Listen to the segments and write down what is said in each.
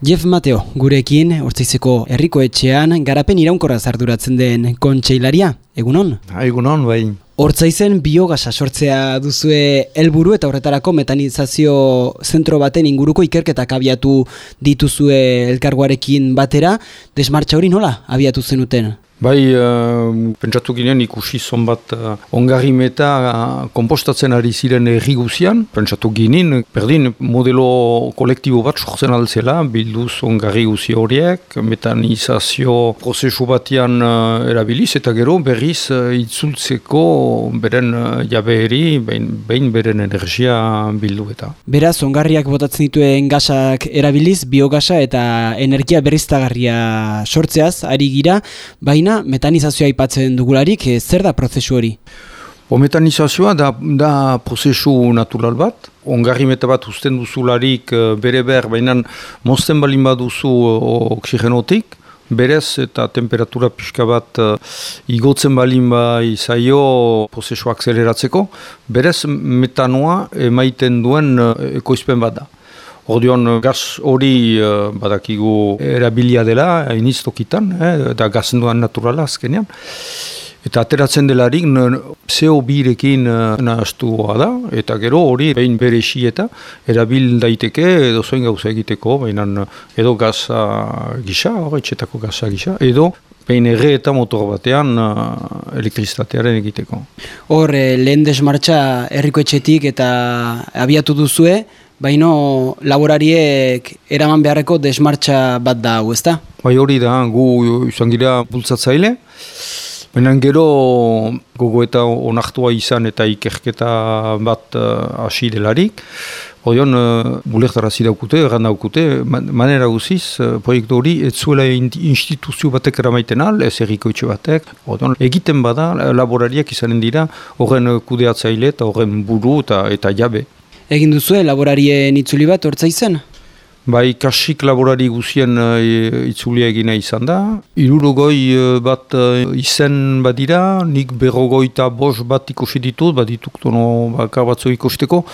Jeff Mateo, gurekin, ortsaizeko herriko etxean, garapen iraunkorra zarduratzen den kontseilaria, egunon? Ha, egunon, bai. Hortzaizen biogasa sortzea duzue helburu eta horretarako metanizazio zentro baten inguruko ikerketak abiatu dituzue elkarguarekin batera, desmartxa hori nola abiatu zenuten? Bai, uh, pentsatu ginen ikusi zonbat uh, ongarri meta uh, kompostatzen ari ziren erri guzian. Pentsatu ginen, berdin modelo kolektibo bat sortzen altzela, bilduz ongarri guzi horiek, metanizazio prozesu batian uh, erabiliz, eta gero berriz uh, itzultzeko beren uh, jabeheri, behin, behin beren energia bildu eta. Beraz, ongarriak botatzen dituen gasak erabiliz, biogasa eta energia berriztagarria sortzeaz, ari gira, baina metanizazioa aipatzen dugularik, e, zer da prozesu hori? O metanizazioa da, da prozesu natural bat. Ongarri meta bat usten duzularik eh, bere behar, baina mozten balin baduzu oksigenotik, berez eta temperatura pixka bat uh, igotzen balin ba izaio prozesu akzeleratzeko, berez metanoa emaiten duen uh, ekoizpen bat da. Ordeon gaz hori uh, badakigu erabilia dela, iniz tokitan, eh, eta gazenduan naturala azkenean. Eta ateratzen delarik zeo birekin uh, nahaztua da, eta gero hori behin bere eta erabil daiteke edo zoin gauza egiteko, behin edo gaza gisa, etxetako gaza gisa, edo behin erre eta motor batean uh, elektrizitatearen egiteko. Hor, eh, lehen desmartxa herriko etxetik eta abiatu duzue, baino laborariek eraman beharreko desmartxa bat da hau, ezta? Bai hori da, gu izan gira bultzatzaile, baina gero gogo eta onartua izan eta ikerketa bat uh, hasi delarik, Oion, uh, bulektara zidaukute, erran daukute, manera guziz, uh, proiektu hori, ez zuela instituzio batek eramaiten al, ez errikoitxe batek. Oion, egiten bada, laborariak izanen dira, horren kudeatzaile eta horren buru eta, eta jabe egin duzue laborarien itzuli bat hortza izan? Bai, kasik laborari guzien uh, itzulia egina izan da. Irurogoi uh, bat uh, izen badira, nik berrogoi eta bos bat ikusi ditut, bat dituk tono bakar batzu ikusteko.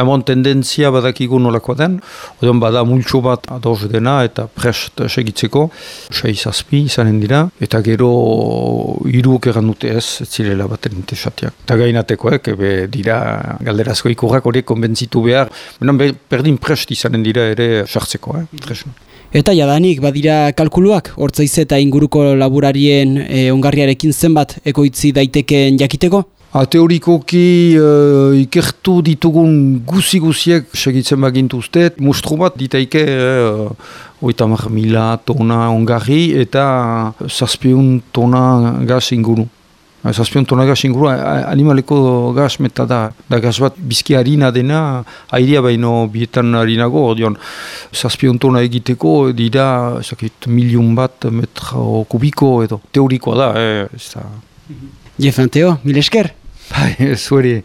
Emon tendentzia badakigu nolakoa den. Oden bada multxo bat ados dena eta prest segitzeko. Sai zazpi izanen dira. Eta gero iruk egan dute ez, zirela baten intesatiak. Eta gainateko, eh, ebe dira galderazko ikurrak horiek konbentzitu behar. Benan, be, perdin prest izanen dira ere sartzeko, eh, Eta jadanik, badira kalkuluak, hortzaiz eta inguruko laburarien e, ongarriarekin zenbat ekoitzi daitekeen jakiteko? A teorikoki uh, ikertu ditugun guzi-guziek segitzen bagintu uste, mustru bat ditaike uh, oita mila tona ongarri eta zazpion tona gaz inguru. Zazpion tona gaz inguru, animaleko gaz meta da, da gaz bat bizki harina dena, airea baino bietan harinago, odion, zazpion tona egiteko dira, zakit, milion bat metro kubiko edo, teorikoa da, eh, ez da. Jefanteo, mil esker? Bai, zueri.